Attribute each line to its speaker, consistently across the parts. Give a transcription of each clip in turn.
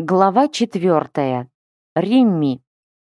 Speaker 1: Глава четвертая. Римми.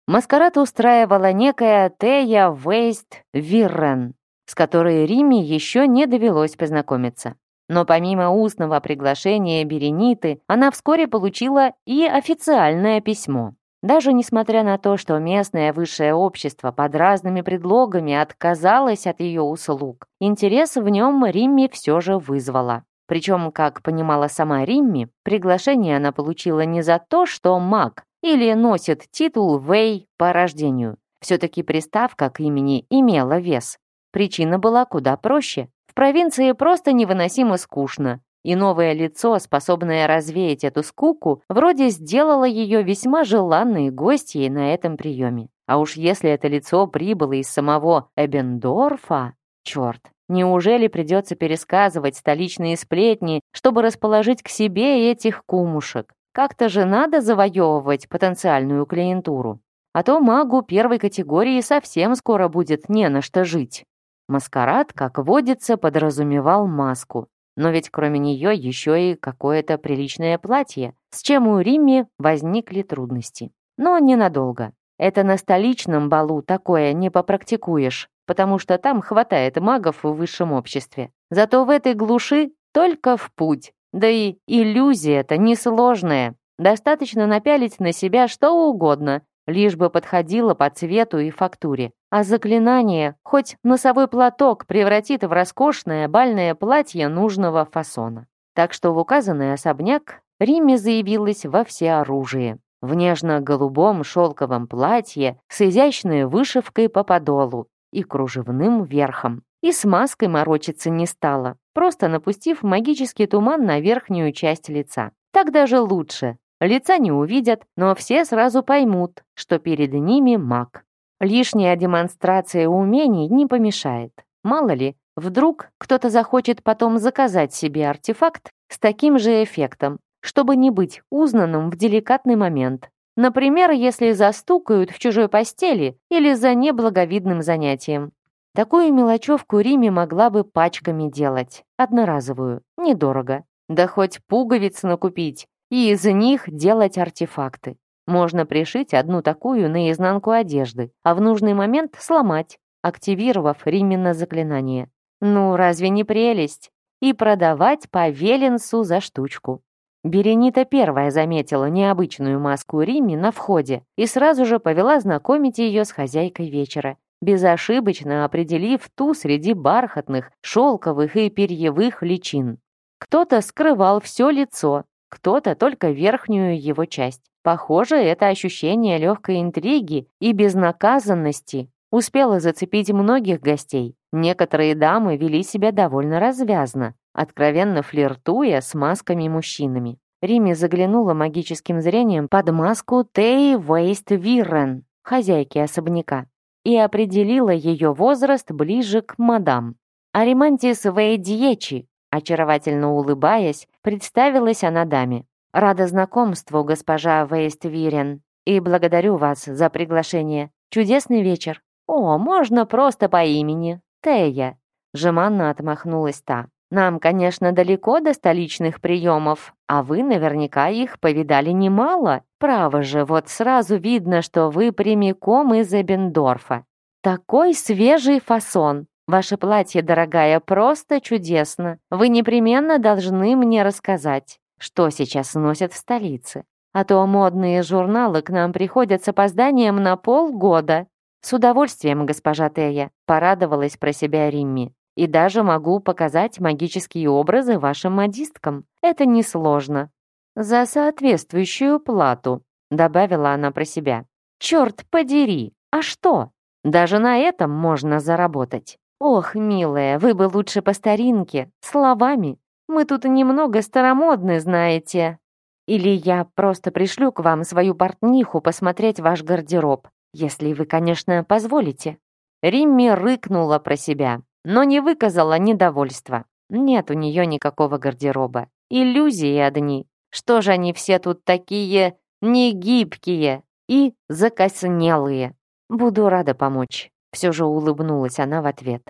Speaker 1: Маскарад устраивала некая Тея Вейст Виррен, с которой Римми еще не довелось познакомиться. Но помимо устного приглашения Берениты, она вскоре получила и официальное письмо. Даже несмотря на то, что местное высшее общество под разными предлогами отказалось от ее услуг, интерес в нем Римми все же вызвала. Причем, как понимала сама Римми, приглашение она получила не за то, что маг или носит титул Вэй по рождению. Все-таки приставка к имени имела вес. Причина была куда проще. В провинции просто невыносимо скучно, и новое лицо, способное развеять эту скуку, вроде сделало ее весьма желанной гостьей на этом приеме. А уж если это лицо прибыло из самого Эбендорфа, черт, Неужели придется пересказывать столичные сплетни, чтобы расположить к себе этих кумушек? Как-то же надо завоевывать потенциальную клиентуру. А то магу первой категории совсем скоро будет не на что жить. Маскарад, как водится, подразумевал маску. Но ведь кроме нее еще и какое-то приличное платье, с чем у Римми возникли трудности. Но ненадолго. Это на столичном балу такое не попрактикуешь потому что там хватает магов в высшем обществе. Зато в этой глуши только в путь. Да и иллюзия-то несложная. Достаточно напялить на себя что угодно, лишь бы подходило по цвету и фактуре. А заклинание хоть носовой платок превратит в роскошное бальное платье нужного фасона. Так что в указанный особняк Риме заявилась во всеоружии. В нежно-голубом шелковом платье с изящной вышивкой по подолу и кружевным верхом. И с маской морочиться не стала, просто напустив магический туман на верхнюю часть лица. Так даже лучше. Лица не увидят, но все сразу поймут, что перед ними маг. Лишняя демонстрация умений не помешает. Мало ли, вдруг кто-то захочет потом заказать себе артефакт с таким же эффектом, чтобы не быть узнанным в деликатный момент. Например, если застукают в чужой постели или за неблаговидным занятием. Такую мелочевку Риме могла бы пачками делать, одноразовую, недорого. Да хоть пуговиц накупить и из них делать артефакты. Можно пришить одну такую на изнанку одежды, а в нужный момент сломать, активировав Римина заклинание. Ну, разве не прелесть? И продавать по Веленсу за штучку. Беренита первая заметила необычную маску Римми на входе и сразу же повела знакомить ее с хозяйкой вечера, безошибочно определив ту среди бархатных, шелковых и перьевых личин. Кто-то скрывал все лицо, кто-то только верхнюю его часть. Похоже, это ощущение легкой интриги и безнаказанности успело зацепить многих гостей. Некоторые дамы вели себя довольно развязно, откровенно флиртуя с масками-мужчинами. Рими заглянула магическим зрением под маску Тей Вейст Виррен, хозяйки особняка, и определила ее возраст ближе к мадам. Аримантис Вейдьечи, очаровательно улыбаясь, представилась она даме. «Рада знакомству, госпожа Вейст Вирен, и благодарю вас за приглашение. Чудесный вечер. О, можно просто по имени. Тея». Жеманно отмахнулась та. Нам, конечно, далеко до столичных приемов, а вы наверняка их повидали немало. Право же, вот сразу видно, что вы прямиком из Эбендорфа. Такой свежий фасон. Ваше платье, дорогая, просто чудесно. Вы непременно должны мне рассказать, что сейчас носят в столице. А то модные журналы к нам приходят с опозданием на полгода. С удовольствием, госпожа Тея, порадовалась про себя Римми. И даже могу показать магические образы вашим модисткам. Это несложно. За соответствующую плату, добавила она про себя. Черт подери, а что? Даже на этом можно заработать. Ох, милая, вы бы лучше по старинке, словами. Мы тут немного старомодны, знаете. Или я просто пришлю к вам свою портниху посмотреть ваш гардероб, если вы, конечно, позволите. Римми рыкнула про себя но не выказала недовольства. Нет у нее никакого гардероба. Иллюзии одни. Что же они все тут такие негибкие и закоснелые? Буду рада помочь. Все же улыбнулась она в ответ.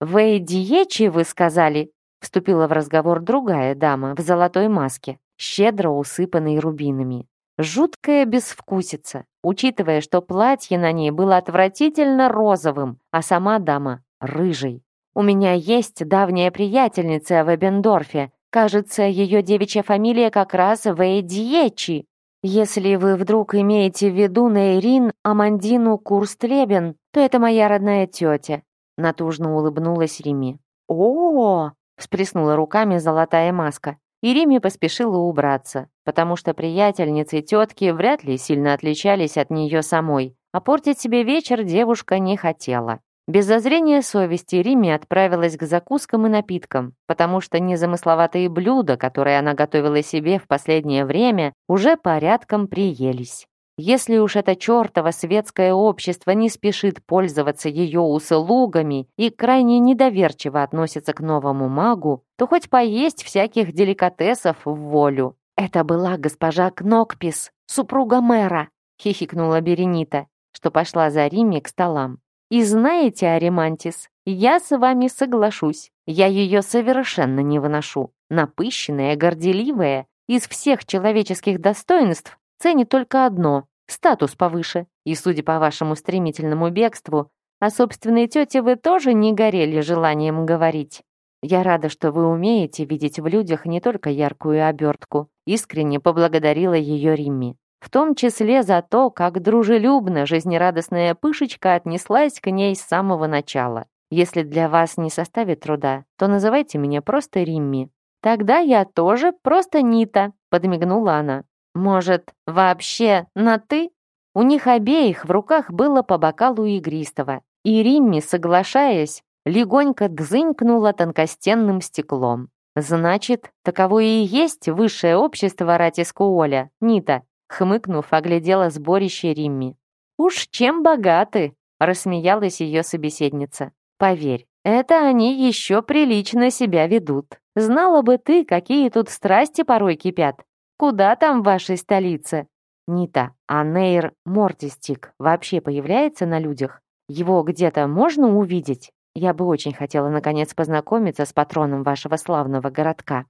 Speaker 1: «Вы Диечи, вы сказали?» Вступила в разговор другая дама в золотой маске, щедро усыпанной рубинами. Жуткая безвкусица, учитывая, что платье на ней было отвратительно розовым, а сама дама — рыжей. У меня есть давняя приятельница в Эбендорфе. Кажется, ее девичья фамилия как раз Вейдьечи. Если вы вдруг имеете в виду Нейрин Амандину Курстлебен, то это моя родная тетя. Натужно улыбнулась Рими. О, -о, всплеснула руками золотая маска. И Рими поспешила убраться, потому что приятельницы тетки вряд ли сильно отличались от нее самой, а портить себе вечер девушка не хотела. Без зазрения совести Риме отправилась к закускам и напиткам, потому что незамысловатые блюда, которые она готовила себе в последнее время, уже порядком приелись. Если уж это чертово светское общество не спешит пользоваться ее услугами и крайне недоверчиво относится к новому магу, то хоть поесть всяких деликатесов в волю. Это была госпожа Кнокпис, супруга мэра, хихикнула Беренита, что пошла за Риме к столам. И знаете, Аримантис, я с вами соглашусь. Я ее совершенно не выношу. Напыщенная, горделивая, из всех человеческих достоинств ценит только одно — статус повыше. И, судя по вашему стремительному бегству, о собственной тете вы тоже не горели желанием говорить. Я рада, что вы умеете видеть в людях не только яркую обертку. Искренне поблагодарила ее Римми в том числе за то, как дружелюбно жизнерадостная пышечка отнеслась к ней с самого начала. Если для вас не составит труда, то называйте меня просто Римми. Тогда я тоже просто Нита, подмигнула она. Может, вообще на «ты»? У них обеих в руках было по бокалу игристого, и Римми, соглашаясь, легонько дзынькнула тонкостенным стеклом. Значит, таково и есть высшее общество Ратискуоля, Нита, Хмыкнув, оглядела сборище Римми. «Уж чем богаты!» — рассмеялась ее собеседница. «Поверь, это они еще прилично себя ведут. Знала бы ты, какие тут страсти порой кипят. Куда там в вашей столице?» «Нита, а Нейр Мортистик вообще появляется на людях? Его где-то можно увидеть? Я бы очень хотела наконец познакомиться с патроном вашего славного городка».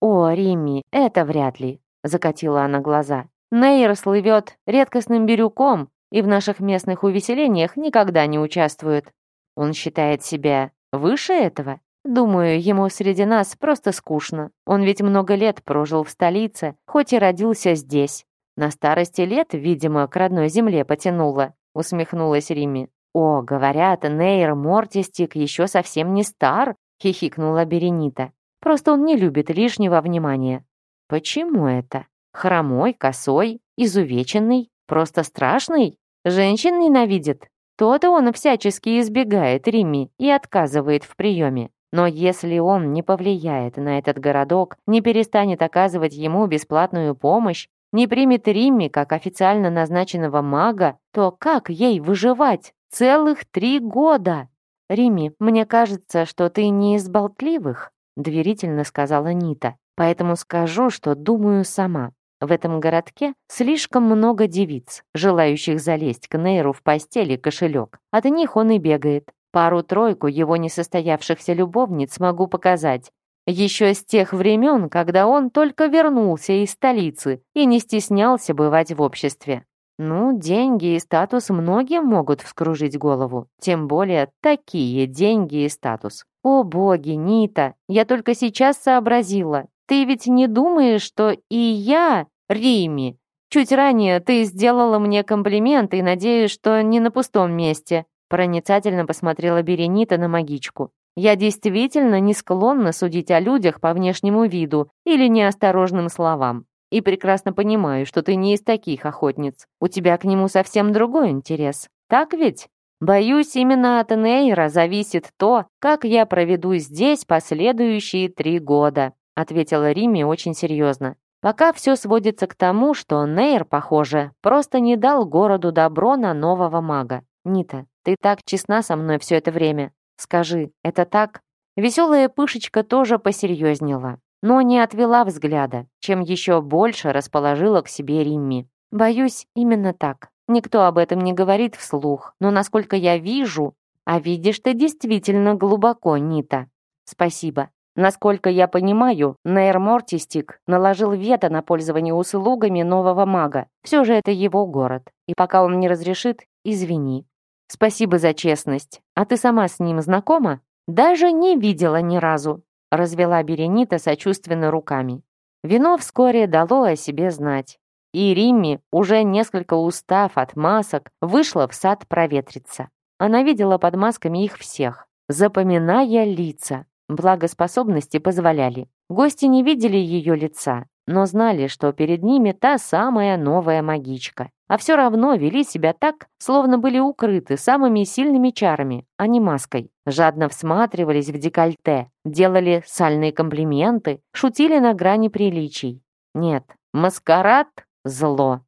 Speaker 1: «О, Римми, это вряд ли», — закатила она глаза. Нейр слывет редкостным бирюком и в наших местных увеселениях никогда не участвует. Он считает себя выше этого? Думаю, ему среди нас просто скучно. Он ведь много лет прожил в столице, хоть и родился здесь. На старости лет, видимо, к родной земле потянуло, усмехнулась Римми. О, говорят, Нейр Мортистик еще совсем не стар, хихикнула Беренита. Просто он не любит лишнего внимания. Почему это? Хромой, косой, изувеченный, просто страшный? Женщин ненавидит? То-то он всячески избегает Римми и отказывает в приеме. Но если он не повлияет на этот городок, не перестанет оказывать ему бесплатную помощь, не примет Римми как официально назначенного мага, то как ей выживать целых три года? «Римми, мне кажется, что ты не из болтливых», — доверительно сказала Нита. «Поэтому скажу, что думаю сама. В этом городке слишком много девиц, желающих залезть к Нейру в постели кошелек. От них он и бегает. Пару-тройку его несостоявшихся любовниц могу показать. Еще с тех времен, когда он только вернулся из столицы и не стеснялся бывать в обществе. Ну, деньги и статус многим могут вскружить голову. Тем более такие деньги и статус. О боги, Нита, я только сейчас сообразила. Ты ведь не думаешь, что и я Рими, чуть ранее ты сделала мне комплимент и надеюсь, что не на пустом месте». Проницательно посмотрела Беренита на магичку. «Я действительно не склонна судить о людях по внешнему виду или неосторожным словам. И прекрасно понимаю, что ты не из таких охотниц. У тебя к нему совсем другой интерес. Так ведь?» Боюсь, именно от Нейра зависит то, как я проведу здесь последующие три года», ответила Рими очень серьезно. Пока все сводится к тому, что Нейр, похоже, просто не дал городу добро на нового мага. Нита, ты так честна со мной все это время. Скажи, это так? Веселая пышечка тоже посерьезнела, но не отвела взгляда, чем еще больше расположила к себе Римми. Боюсь, именно так. Никто об этом не говорит вслух, но насколько я вижу, а видишь ты действительно глубоко, Нита. Спасибо. Насколько я понимаю, Нейр Мортистик наложил вето на пользование услугами нового мага. Все же это его город. И пока он не разрешит, извини. Спасибо за честность. А ты сама с ним знакома? Даже не видела ни разу. Развела Беренита сочувственно руками. Вино вскоре дало о себе знать. И Римми, уже несколько устав от масок, вышла в сад проветриться. Она видела под масками их всех, запоминая лица. Благоспособности позволяли. Гости не видели ее лица, но знали, что перед ними та самая новая магичка. А все равно вели себя так, словно были укрыты самыми сильными чарами, а не маской. Жадно всматривались в декольте, делали сальные комплименты, шутили на грани приличий. Нет, маскарад — зло.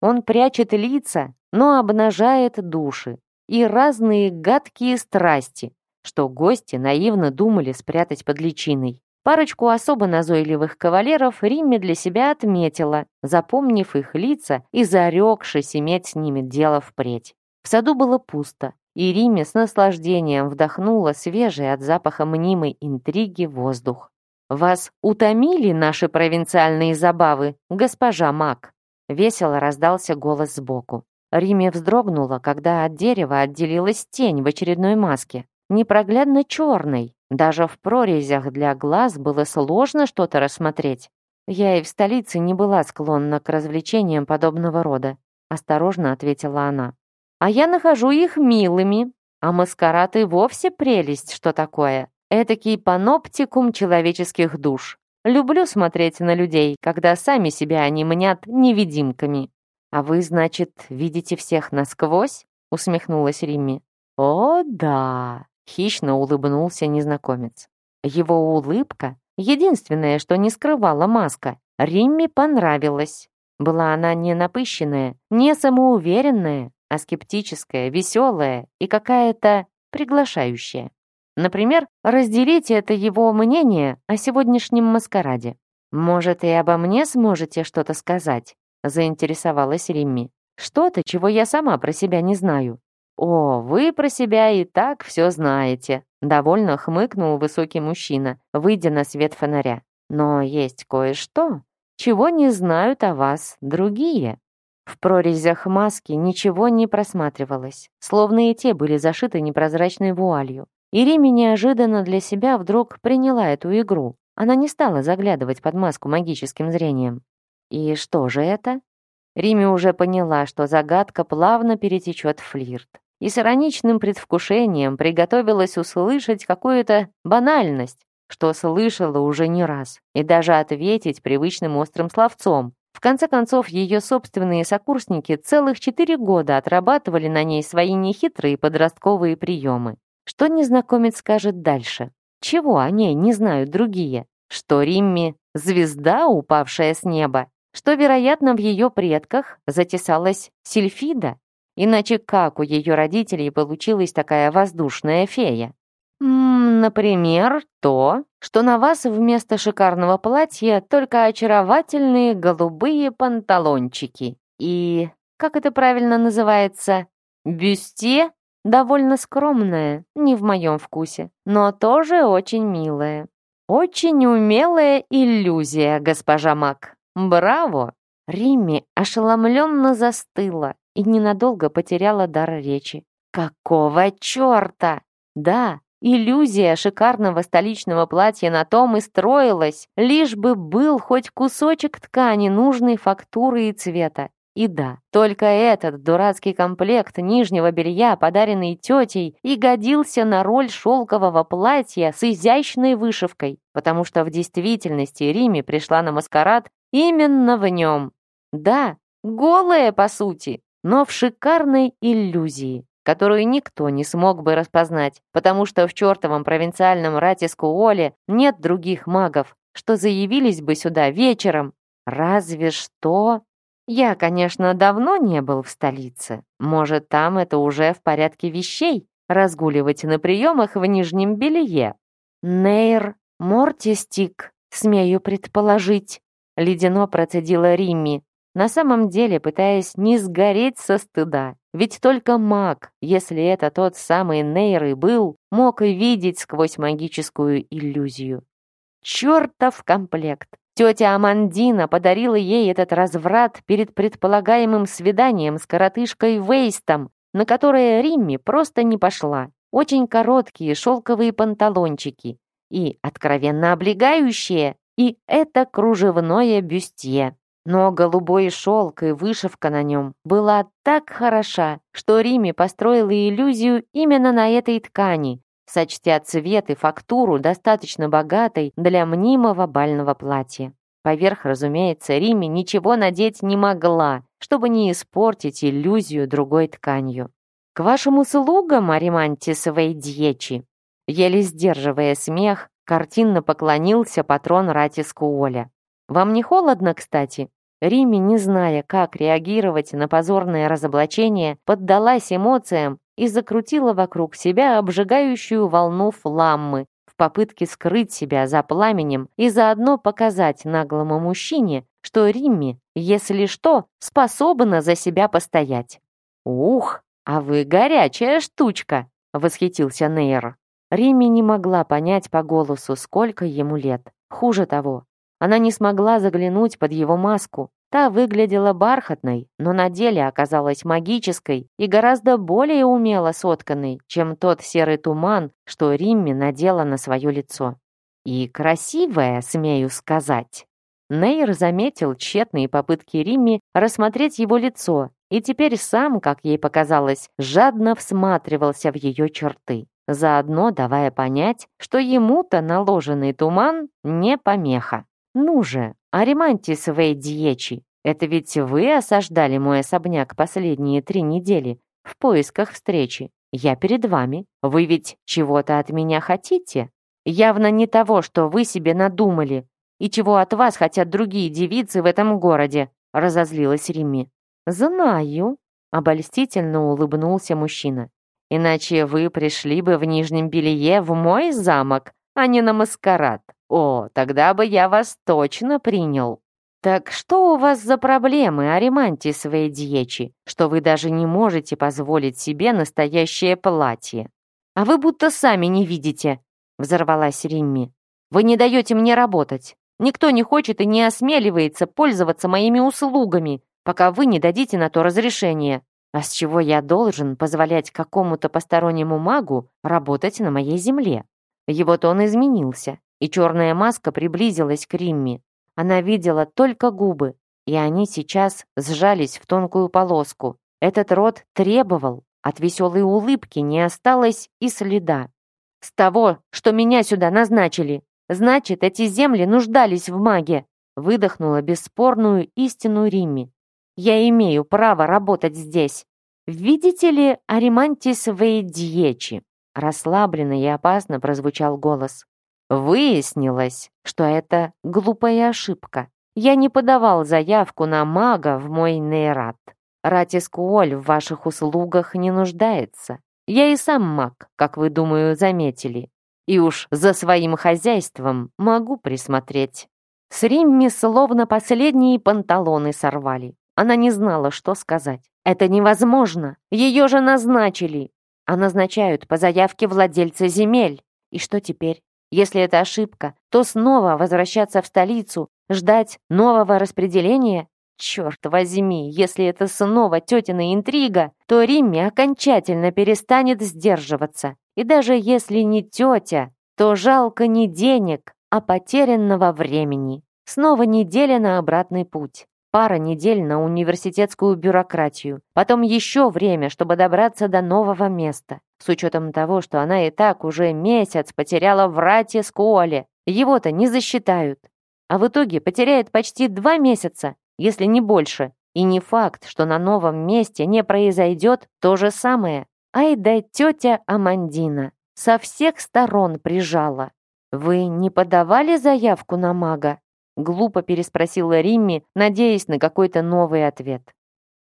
Speaker 1: Он прячет лица, но обнажает души и разные гадкие страсти, что гости наивно думали спрятать под личиной. Парочку особо назойливых кавалеров Римме для себя отметила, запомнив их лица и зарекшись иметь с ними дело впредь. В саду было пусто, и Риме с наслаждением вдохнула свежий от запаха мнимой интриги воздух. «Вас утомили наши провинциальные забавы, госпожа Мак?» Весело раздался голос сбоку. Риме вздрогнула, когда от дерева отделилась тень в очередной маске непроглядно черный. Даже в прорезях для глаз было сложно что-то рассмотреть. Я и в столице не была склонна к развлечениям подобного рода, осторожно ответила она. А я нахожу их милыми, а маскарад и вовсе прелесть, что такое. Этакий паноптикум человеческих душ. Люблю смотреть на людей, когда сами себя они мнят невидимками. А вы, значит, видите всех насквозь? усмехнулась Римми. О, да, Хищно улыбнулся незнакомец. Его улыбка, единственное, что не скрывала маска, Римме понравилась. Была она не напыщенная, не самоуверенная, а скептическая, веселая и какая-то приглашающая. Например, разделите это его мнение о сегодняшнем маскараде. «Может, и обо мне сможете что-то сказать?» — заинтересовалась Римми. «Что-то, чего я сама про себя не знаю. «О, вы про себя и так все знаете», — довольно хмыкнул высокий мужчина, выйдя на свет фонаря. «Но есть кое-что, чего не знают о вас другие». В прорезях маски ничего не просматривалось, словно и те были зашиты непрозрачной вуалью. И Риме неожиданно для себя вдруг приняла эту игру. Она не стала заглядывать под маску магическим зрением. И что же это? Риме уже поняла, что загадка плавно перетечет в флирт и с ироничным предвкушением приготовилась услышать какую-то банальность, что слышала уже не раз, и даже ответить привычным острым словцом. В конце концов, ее собственные сокурсники целых четыре года отрабатывали на ней свои нехитрые подростковые приемы. Что незнакомец скажет дальше? Чего о ней не знают другие? Что Римми — звезда, упавшая с неба? Что, вероятно, в ее предках затесалась Сильфида, Иначе как у ее родителей получилась такая воздушная фея? Например, то, что на вас вместо шикарного платья только очаровательные голубые панталончики. И, как это правильно называется, бюсте довольно скромное, не в моем вкусе, но тоже очень милое. Очень умелая иллюзия, госпожа Мак. Браво! Римми ошеломленно застыла, и ненадолго потеряла дар речи. «Какого черта?» «Да, иллюзия шикарного столичного платья на том и строилась, лишь бы был хоть кусочек ткани нужной фактуры и цвета. И да, только этот дурацкий комплект нижнего белья, подаренный тетей, и годился на роль шелкового платья с изящной вышивкой, потому что в действительности Риме пришла на маскарад именно в нем. Да, голая по сути, но в шикарной иллюзии, которую никто не смог бы распознать, потому что в чертовом провинциальном Ратискуоле нет других магов, что заявились бы сюда вечером. Разве что... Я, конечно, давно не был в столице. Может, там это уже в порядке вещей, разгуливать на приемах в нижнем белье. Нейр Мортистик, смею предположить, ледяно процедила Римми, на самом деле пытаясь не сгореть со стыда. Ведь только маг, если это тот самый Нейр и был, мог и видеть сквозь магическую иллюзию. Чертов комплект! Тетя Амандина подарила ей этот разврат перед предполагаемым свиданием с коротышкой Вейстом, на которое Римми просто не пошла. Очень короткие шелковые панталончики и откровенно облегающие, и это кружевное бюстье. Но голубой шелк и вышивка на нем была так хороша, что Риме построила иллюзию именно на этой ткани, сочтя цвет и фактуру достаточно богатой для мнимого бального платья. Поверх, разумеется, Риме ничего надеть не могла, чтобы не испортить иллюзию другой тканью. «К вашим услугам, Аримантис Вейдьечи!» Еле сдерживая смех, картинно поклонился патрон Ратиску Оля. Вам не холодно, кстати?» Риме, не зная, как реагировать на позорное разоблачение, поддалась эмоциям и закрутила вокруг себя обжигающую волну фламмы в попытке скрыть себя за пламенем и заодно показать наглому мужчине, что Римми, если что, способна за себя постоять. «Ух, а вы горячая штучка!» — восхитился Нейр. Римми не могла понять по голосу, сколько ему лет. Хуже того, она не смогла заглянуть под его маску. Та выглядела бархатной, но на деле оказалась магической и гораздо более умело сотканной, чем тот серый туман, что Римми надела на свое лицо. И красивая, смею сказать. Нейр заметил тщетные попытки Римми рассмотреть его лицо и теперь сам, как ей показалось, жадно всматривался в ее черты, заодно давая понять, что ему-то наложенный туман не помеха. «Ну же, Аримантис Вейдьечи, это ведь вы осаждали мой особняк последние три недели в поисках встречи. Я перед вами. Вы ведь чего-то от меня хотите? Явно не того, что вы себе надумали, и чего от вас хотят другие девицы в этом городе», разозлилась Римми. «Знаю», — обольстительно улыбнулся мужчина. «Иначе вы пришли бы в нижнем белье в мой замок, а не на маскарад. О, тогда бы я вас точно принял. Так что у вас за проблемы, Ариманти своей дьечи, что вы даже не можете позволить себе настоящее платье? А вы будто сами не видите, взорвалась Римми. Вы не даете мне работать. Никто не хочет и не осмеливается пользоваться моими услугами, пока вы не дадите на то разрешение. А с чего я должен позволять какому-то постороннему магу работать на моей земле? Его тон изменился, и черная маска приблизилась к Римме. Она видела только губы, и они сейчас сжались в тонкую полоску. Этот рот требовал, от веселой улыбки не осталось и следа. «С того, что меня сюда назначили, значит, эти земли нуждались в маге», выдохнула бесспорную истину Римми. «Я имею право работать здесь. Видите ли, Аримантис Вейдьечи?» Расслабленно и опасно прозвучал голос. Выяснилось, что это глупая ошибка. Я не подавал заявку на мага в мой нейрат. Ратискуоль в ваших услугах не нуждается. Я и сам маг, как вы, думаю, заметили. И уж за своим хозяйством могу присмотреть. С Римми словно последние панталоны сорвали. Она не знала, что сказать. Это невозможно. Ее же назначили а назначают по заявке владельца земель. И что теперь? Если это ошибка, то снова возвращаться в столицу, ждать нового распределения? Черт возьми, если это снова тетина интрига, то Римми окончательно перестанет сдерживаться. И даже если не тетя, то жалко не денег, а потерянного времени. Снова неделя на обратный путь пара недель на университетскую бюрократию, потом еще время, чтобы добраться до нового места. С учетом того, что она и так уже месяц потеряла в рате Скуоле. Его-то не засчитают. А в итоге потеряет почти два месяца, если не больше. И не факт, что на новом месте не произойдет то же самое. Ай да тетя Амандина со всех сторон прижала. «Вы не подавали заявку на мага?» Глупо переспросила Римми, надеясь на какой-то новый ответ.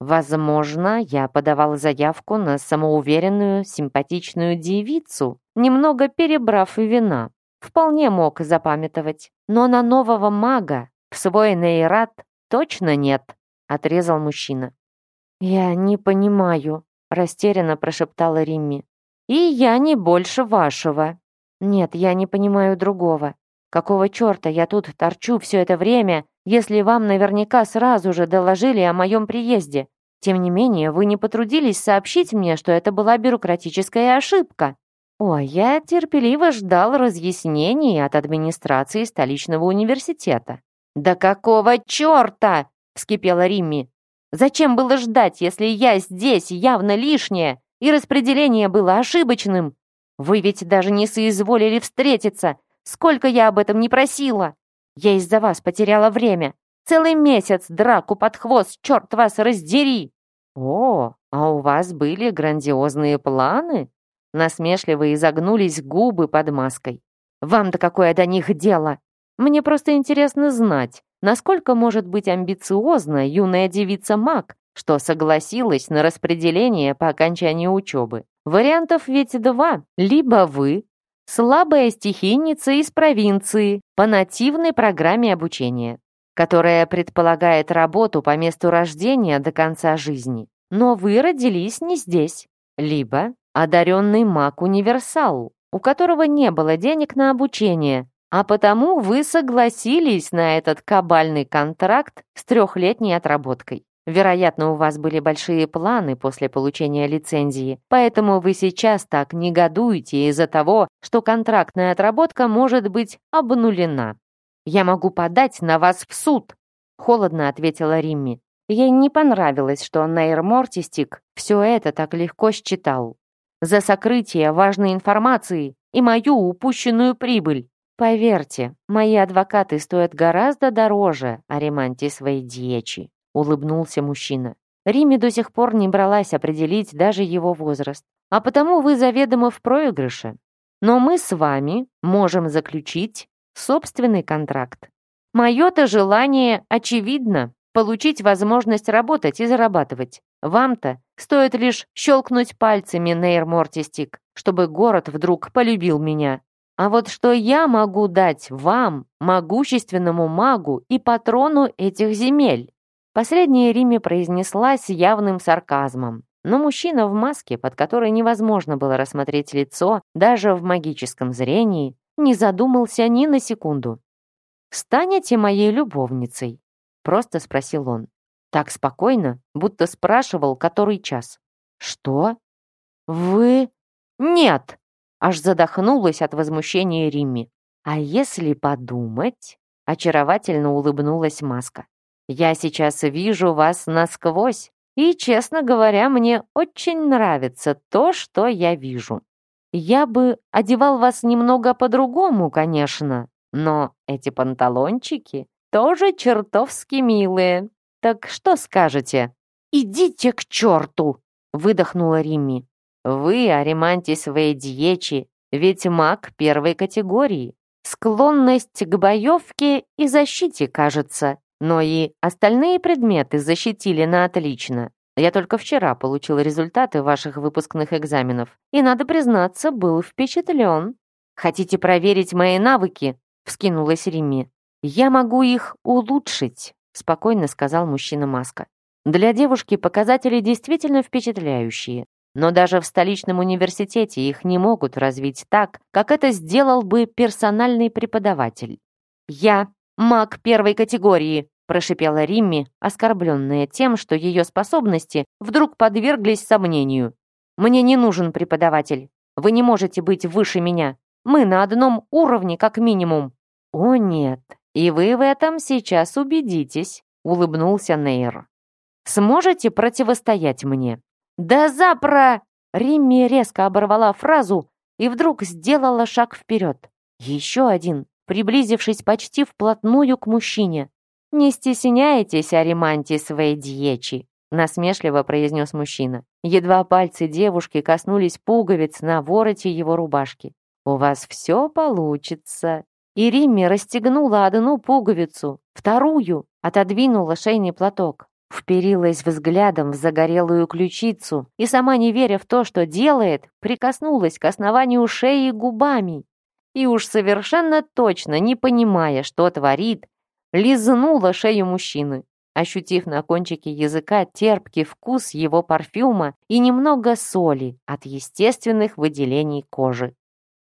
Speaker 1: Возможно, я подавал заявку на самоуверенную, симпатичную девицу, немного перебрав вина. Вполне мог запамятовать. Но на нового мага, в свой нейрат, точно нет, отрезал мужчина. «Я не понимаю», — растерянно прошептала Римми. «И я не больше вашего». «Нет, я не понимаю другого. Какого черта я тут торчу все это время, если вам наверняка сразу же доложили о моем приезде? Тем не менее, вы не потрудились сообщить мне, что это была бюрократическая ошибка. О, я терпеливо ждал разъяснений от администрации столичного университета. «Да какого черта?» — вскипела Римми. «Зачем было ждать, если я здесь явно лишняя, и распределение было ошибочным? Вы ведь даже не соизволили встретиться, Сколько я об этом не просила! Я из-за вас потеряла время. Целый месяц драку под хвост, черт вас раздери!» «О, а у вас были грандиозные планы?» Насмешливо изогнулись губы под маской. «Вам-то какое до них дело? Мне просто интересно знать, насколько может быть амбициозна юная девица Мак, что согласилась на распределение по окончании учебы. Вариантов ведь два. Либо вы, слабая стихийница из провинции по нативной программе обучения, которая предполагает работу по месту рождения до конца жизни. Но вы родились не здесь. Либо одаренный маг-универсал, у которого не было денег на обучение, а потому вы согласились на этот кабальный контракт с трехлетней отработкой. Вероятно, у вас были большие планы после получения лицензии, поэтому вы сейчас так негодуете из-за того, что контрактная отработка может быть обнулена. Я могу подать на вас в суд, холодно ответила Римми. Ей не понравилось, что Нейр Мортистик все это так легко считал. За сокрытие важной информации и мою упущенную прибыль. Поверьте, мои адвокаты стоят гораздо дороже Ариманти своей дьячи улыбнулся мужчина. Риме до сих пор не бралась определить даже его возраст, а потому вы заведомо в проигрыше. Но мы с вами можем заключить собственный контракт. Мое-то желание очевидно — получить возможность работать и зарабатывать. Вам-то стоит лишь щелкнуть пальцами Нейр Мортистик, чтобы город вдруг полюбил меня. А вот что я могу дать вам, могущественному магу и патрону этих земель? Последняя Риме произнесла с явным сарказмом, но мужчина в маске, под которой невозможно было рассмотреть лицо даже в магическом зрении, не задумался ни на секунду. «Станете моей любовницей?» — просто спросил он. Так спокойно, будто спрашивал, который час. «Что? Вы...» «Нет!» — аж задохнулась от возмущения Римми. «А если подумать...» — очаровательно улыбнулась маска. Я сейчас вижу вас насквозь, и, честно говоря, мне очень нравится то, что я вижу. Я бы одевал вас немного по-другому, конечно, но эти панталончики тоже чертовски милые. Так что скажете? «Идите к черту!» — выдохнула Римми. «Вы, Аримантис Вейдьечи, ведь маг первой категории. Склонность к боевке и защите, кажется, но и остальные предметы защитили на отлично. Я только вчера получил результаты ваших выпускных экзаменов. И, надо признаться, был впечатлен. Хотите проверить мои навыки? Вскинулась Римми. Я могу их улучшить, спокойно сказал мужчина-маска. Для девушки показатели действительно впечатляющие. Но даже в столичном университете их не могут развить так, как это сделал бы персональный преподаватель. Я маг первой категории, прошипела Римми, оскорбленная тем, что ее способности вдруг подверглись сомнению. «Мне не нужен преподаватель. Вы не можете быть выше меня. Мы на одном уровне, как минимум». «О нет, и вы в этом сейчас убедитесь», — улыбнулся Нейр. «Сможете противостоять мне?» «Да запро...» Римми резко оборвала фразу и вдруг сделала шаг вперед. Еще один, приблизившись почти вплотную к мужчине. «Не стесняйтесь, Ариманти своей дьечи», насмешливо произнес мужчина. Едва пальцы девушки коснулись пуговиц на вороте его рубашки. «У вас все получится». И Римми расстегнула одну пуговицу, вторую отодвинула шейный платок, вперилась взглядом в загорелую ключицу и, сама не веря в то, что делает, прикоснулась к основанию шеи губами. И уж совершенно точно, не понимая, что творит, лизнула шею мужчины, ощутив на кончике языка терпкий вкус его парфюма и немного соли от естественных выделений кожи.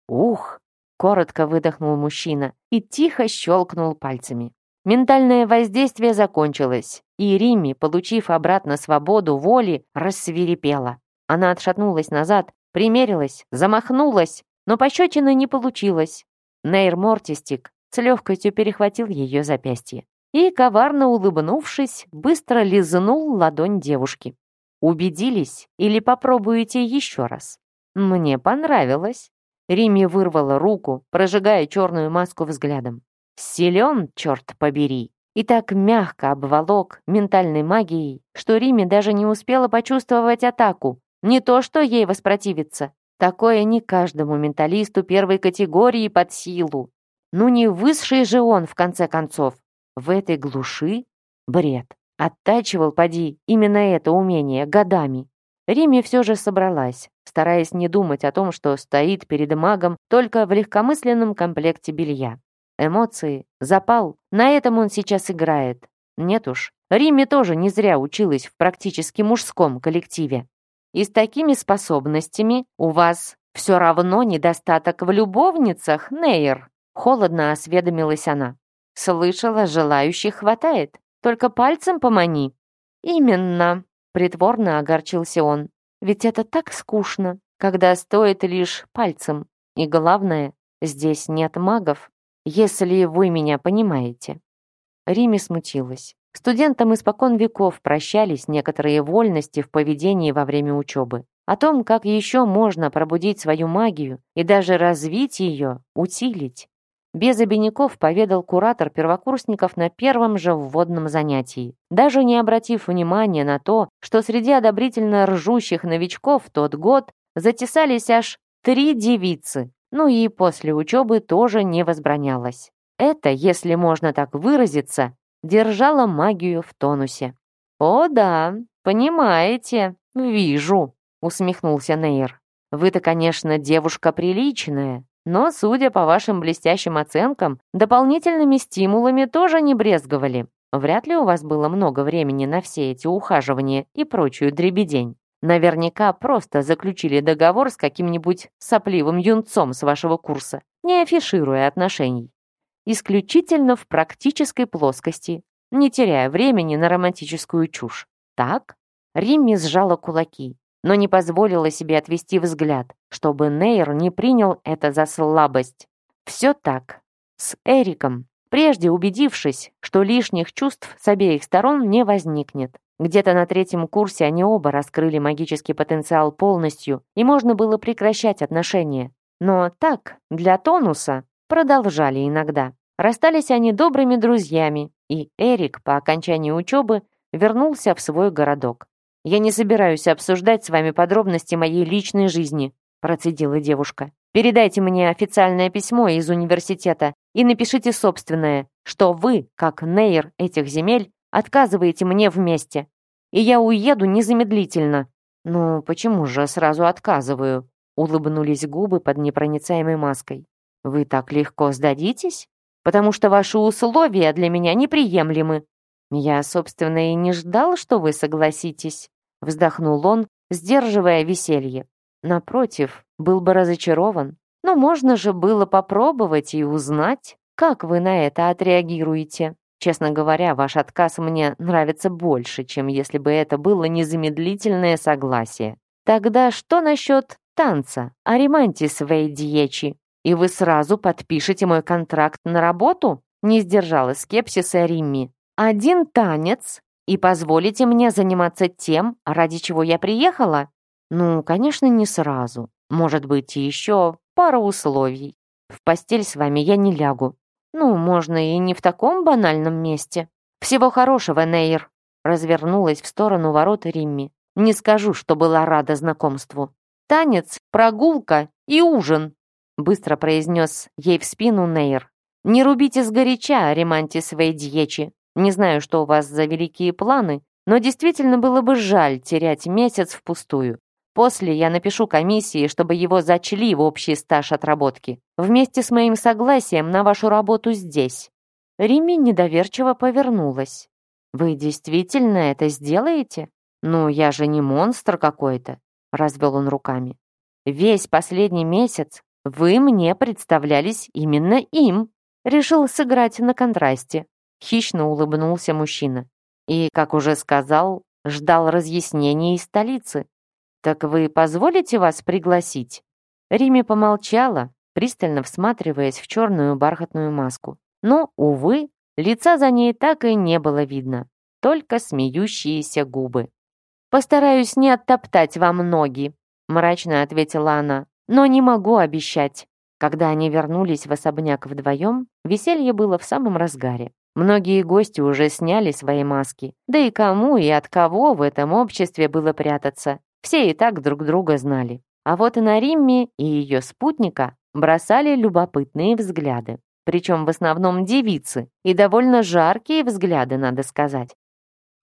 Speaker 1: Ух! коротко выдохнул мужчина и тихо щелкнул пальцами. Ментальное воздействие закончилось, и Римми, получив обратно свободу воли, рассверепела. Она отшатнулась назад, примерилась, замахнулась, но пощечины не получилось. Нейр Мортистик с легкостью перехватил ее запястье и, коварно улыбнувшись, быстро лизнул ладонь девушки. «Убедились или попробуете еще раз?» «Мне понравилось». Римми вырвала руку, прожигая черную маску взглядом. «Силен, черт побери!» И так мягко обволок ментальной магией, что Риме даже не успела почувствовать атаку. Не то, что ей воспротивиться. Такое не каждому менталисту первой категории под силу. Ну не высший же он, в конце концов. В этой глуши? Бред. Оттачивал, поди, именно это умение годами. Риме все же собралась, стараясь не думать о том, что стоит перед магом только в легкомысленном комплекте белья. Эмоции, запал, на этом он сейчас играет. Нет уж, Риме тоже не зря училась в практически мужском коллективе. И с такими способностями у вас все равно недостаток в любовницах, Нейр. Холодно осведомилась она. Слышала, желающих хватает. Только пальцем помани. Именно, притворно огорчился он. Ведь это так скучно, когда стоит лишь пальцем. И главное, здесь нет магов, если вы меня понимаете. Риме смутилась. Студентам испокон веков прощались некоторые вольности в поведении во время учебы. О том, как еще можно пробудить свою магию и даже развить ее, усилить. Без обиняков поведал куратор первокурсников на первом же вводном занятии, даже не обратив внимания на то, что среди одобрительно ржущих новичков тот год затесались аж три девицы, ну и после учебы тоже не возбранялось. Это, если можно так выразиться, держало магию в тонусе. «О да, понимаете, вижу», — усмехнулся Нейр. «Вы-то, конечно, девушка приличная, но, судя по вашим блестящим оценкам, дополнительными стимулами тоже не брезговали. Вряд ли у вас было много времени на все эти ухаживания и прочую дребедень. Наверняка просто заключили договор с каким-нибудь сопливым юнцом с вашего курса, не афишируя отношений. Исключительно в практической плоскости, не теряя времени на романтическую чушь. Так? Римми сжала кулаки но не позволила себе отвести взгляд, чтобы Нейр не принял это за слабость. Все так. С Эриком, прежде убедившись, что лишних чувств с обеих сторон не возникнет. Где-то на третьем курсе они оба раскрыли магический потенциал полностью, и можно было прекращать отношения. Но так, для тонуса, продолжали иногда. Расстались они добрыми друзьями, и Эрик по окончании учебы вернулся в свой городок. «Я не собираюсь обсуждать с вами подробности моей личной жизни», процедила девушка. «Передайте мне официальное письмо из университета и напишите собственное, что вы, как нейр этих земель, отказываете мне вместе. И я уеду незамедлительно». «Ну, почему же сразу отказываю?» улыбнулись губы под непроницаемой маской. «Вы так легко сдадитесь? Потому что ваши условия для меня неприемлемы. «Я, собственно, и не ждал, что вы согласитесь», — вздохнул он, сдерживая веселье. Напротив, был бы разочарован. Но можно же было попробовать и узнать, как вы на это отреагируете. Честно говоря, ваш отказ мне нравится больше, чем если бы это было незамедлительное согласие. Тогда что насчет танца, аримантис вейдьечи? И вы сразу подпишете мой контракт на работу? Не сдержала скепсиса Римми один танец и позволите мне заниматься тем, ради чего я приехала? Ну, конечно, не сразу. Может быть, еще пара условий. В постель с вами я не лягу. Ну, можно и не в таком банальном месте. Всего хорошего, Нейр. Развернулась в сторону ворот Римми. Не скажу, что была рада знакомству. Танец, прогулка и ужин, быстро произнес ей в спину Нейр. Не рубите сгоряча, Ремантис Вейдьечи. Не знаю, что у вас за великие планы, но действительно было бы жаль терять месяц впустую. После я напишу комиссии, чтобы его зачли в общий стаж отработки. Вместе с моим согласием на вашу работу здесь». Римми недоверчиво повернулась. «Вы действительно это сделаете? Ну, я же не монстр какой-то», — развел он руками. «Весь последний месяц Вы мне представлялись именно им. Решил сыграть на контрасте. Хищно улыбнулся мужчина. И, как уже сказал, ждал разъяснений из столицы. «Так вы позволите вас пригласить?» Риме помолчала, пристально всматриваясь в черную бархатную маску. Но, увы, лица за ней так и не было видно, только смеющиеся губы. «Постараюсь не оттоптать вам ноги», — мрачно ответила она, «но не могу обещать». Когда они вернулись в особняк вдвоем, веселье было в самом разгаре. Многие гости уже сняли свои маски. Да и кому и от кого в этом обществе было прятаться? Все и так друг друга знали. А вот и на Римме и ее спутника бросали любопытные взгляды. Причем в основном девицы. И довольно жаркие взгляды, надо сказать.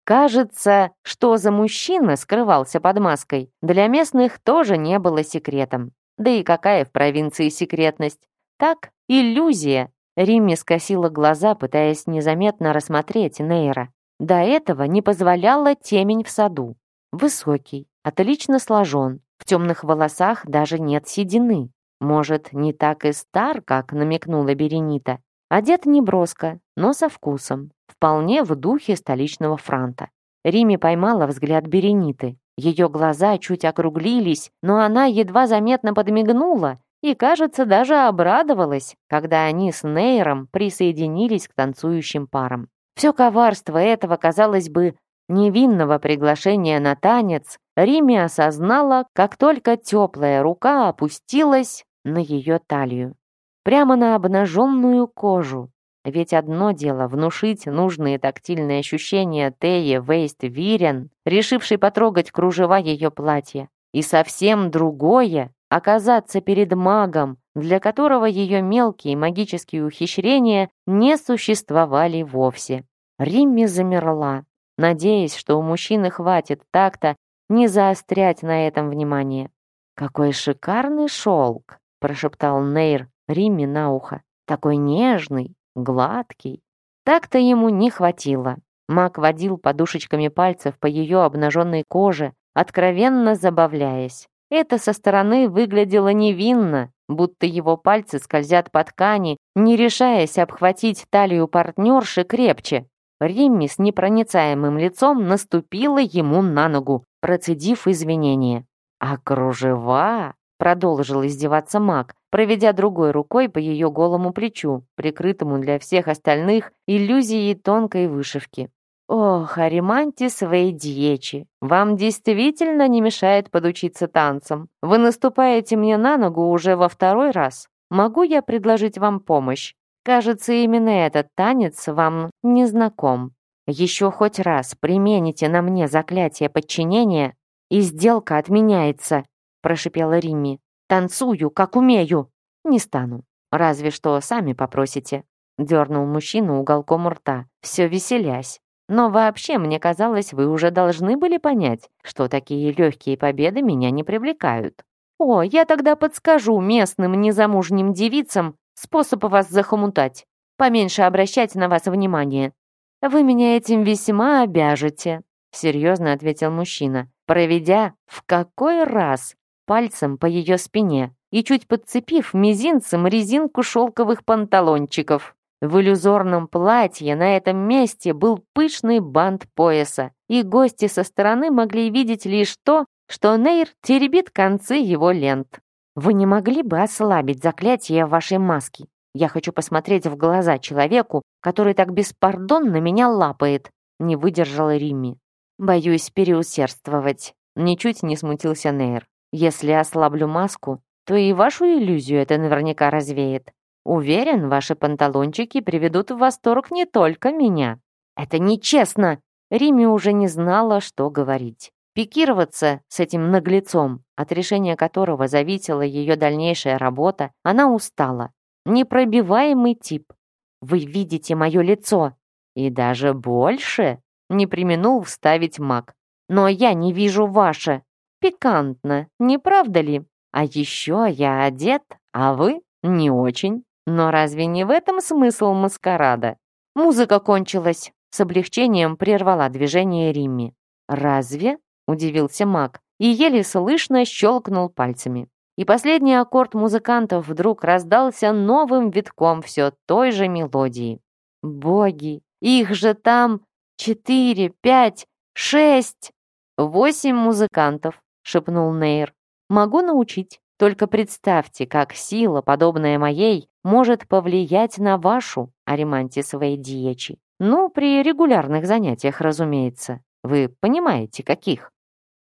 Speaker 1: Кажется, что за мужчина скрывался под маской, для местных тоже не было секретом. Да и какая в провинции секретность? Так, иллюзия, Римми скосила глаза, пытаясь незаметно рассмотреть Нейра. До этого не позволяла темень в саду. Высокий, отлично сложен, в темных волосах даже нет седины. Может, не так и стар, как намекнула Беренита. Одет неброско, но со вкусом. Вполне в духе столичного франта. Риме поймала взгляд Берениты. Ее глаза чуть округлились, но она едва заметно подмигнула и, кажется, даже обрадовалась, когда они с Нейром присоединились к танцующим парам. Все коварство этого, казалось бы, невинного приглашения на танец Риме осознала, как только теплая рука опустилась на ее талию. Прямо на обнаженную кожу. Ведь одно дело внушить нужные тактильные ощущения Тее Вейст Вирен, решившей потрогать кружева ее платья, и совсем другое оказаться перед магом, для которого ее мелкие магические ухищрения не существовали вовсе. Римми замерла, надеясь, что у мужчины хватит так-то не заострять на этом внимание. «Какой шикарный шелк!» — прошептал Нейр Римми на ухо. «Такой нежный, гладкий». Так-то ему не хватило. Маг водил подушечками пальцев по ее обнаженной коже, откровенно забавляясь. Это со стороны выглядело невинно, будто его пальцы скользят по ткани, не решаясь обхватить талию партнерши крепче. Римми с непроницаемым лицом наступила ему на ногу, процедив извинения. «А кружева?» — продолжил издеваться маг, проведя другой рукой по ее голому плечу, прикрытому для всех остальных иллюзией тонкой вышивки. «Ох, Аримантис Вейдьечи, вам действительно не мешает подучиться танцам. Вы наступаете мне на ногу уже во второй раз. Могу я предложить вам помощь? Кажется, именно этот танец вам не знаком. Еще хоть раз примените на мне заклятие подчинения, и сделка отменяется», прошипела Римми. «Танцую, как умею. Не стану. Разве что сами попросите». Дернул мужчину уголком рта, все веселясь. Но вообще, мне казалось, вы уже должны были понять, что такие легкие победы меня не привлекают. О, я тогда подскажу местным незамужним девицам способ вас захомутать. Поменьше обращать на вас внимание. Вы меня этим весьма обяжете, серьезно ответил мужчина, проведя в какой раз пальцем по ее спине и чуть подцепив мизинцем резинку шелковых панталончиков. В иллюзорном платье на этом месте был пышный бант пояса, и гости со стороны могли видеть лишь то, что Нейр теребит концы его лент. «Вы не могли бы ослабить заклятие вашей маски? Я хочу посмотреть в глаза человеку, который так беспардонно меня лапает», не выдержала Римми. «Боюсь переусердствовать», ничуть не смутился Нейр. «Если ослаблю маску, то и вашу иллюзию это наверняка развеет. Уверен, ваши панталончики приведут в восторг не только меня. Это нечестно. Риме уже не знала, что говорить. Пикироваться с этим наглецом, от решения которого зависела ее дальнейшая работа, она устала. Непробиваемый тип. Вы видите мое лицо. И даже больше, не применул вставить маг. Но я не вижу ваше. Пикантно, не правда ли? А еще я одет, а вы не очень. Но разве не в этом смысл маскарада? Музыка кончилась. С облегчением прервала движение Римми. «Разве?» — удивился маг и еле слышно щелкнул пальцами. и последний аккорд музыкантов вдруг раздался новым витком все той же мелодии. «Боги! Их же там четыре, пять, шесть!» «Восемь музыкантов», — шепнул Нейр. «Могу научить. Только представьте, как сила, подобная моей, может повлиять на вашу, аримантисовые диечи. Ну, при регулярных занятиях, разумеется. Вы понимаете, каких?»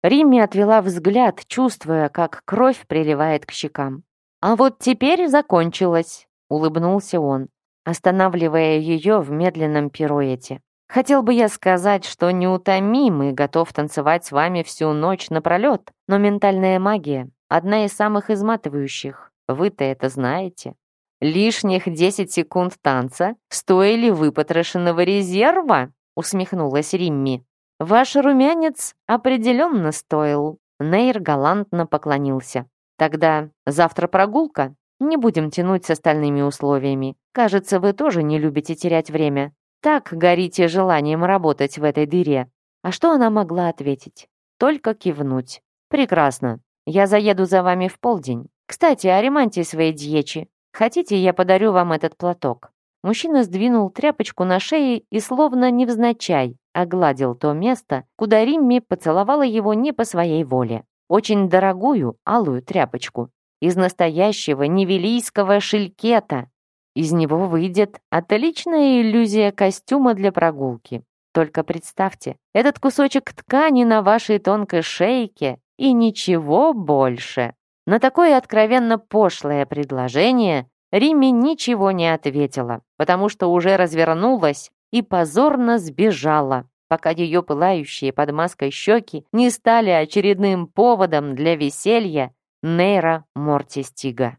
Speaker 1: Римми отвела взгляд, чувствуя, как кровь приливает к щекам. «А вот теперь закончилось», — улыбнулся он, останавливая ее в медленном пируэте. «Хотел бы я сказать, что неутомим и готов танцевать с вами всю ночь напролет, но ментальная магия — одна из самых изматывающих. Вы-то это знаете. Лишних десять секунд танца стоили выпотрошенного резерва?» — усмехнулась Римми. «Ваш румянец определенно стоил». Нейр галантно поклонился. «Тогда завтра прогулка? Не будем тянуть с остальными условиями. Кажется, вы тоже не любите терять время. Так горите желанием работать в этой дыре». А что она могла ответить? Только кивнуть. «Прекрасно. Я заеду за вами в полдень. Кстати, о ремонте своей дьечи. Хотите, я подарю вам этот платок?» Мужчина сдвинул тряпочку на шее и словно невзначай огладил то место, куда Римми поцеловала его не по своей воле. Очень дорогую алую тряпочку. Из настоящего невелийского шелькета. Из него выйдет отличная иллюзия костюма для прогулки. Только представьте, этот кусочек ткани на вашей тонкой шейке и ничего больше. На такое откровенно пошлое предложение Римми ничего не ответила, потому что уже развернулась и позорно сбежала, пока ее пылающие под маской щеки не стали очередным поводом для веселья Нейра Мортистига.